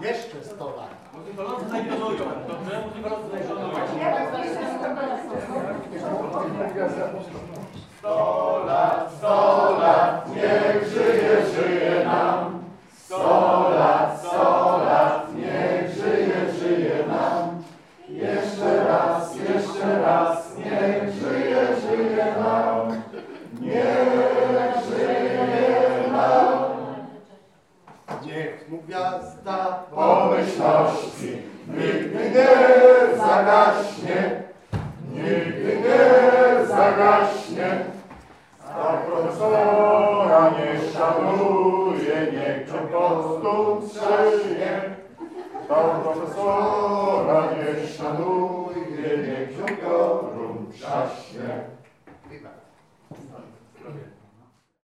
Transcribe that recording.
Jeszcze 100 lat. Muzykolodzy dobrze? Muzykolodzy zajmują. Sto lat, sto lat, niech żyje, żyje nam. Sto lat, sto lat, niech żyje, żyje nam. Jeszcze raz, jeszcze raz, Niech mu gwiazda Pomyślności nigdy nie zagaśnie, nigdy nie zagaśnie. A profesora nie szanuje, niech cię prostu strzelinie. Ta profesora nie szanuje, niech cię piorun trzaśnie.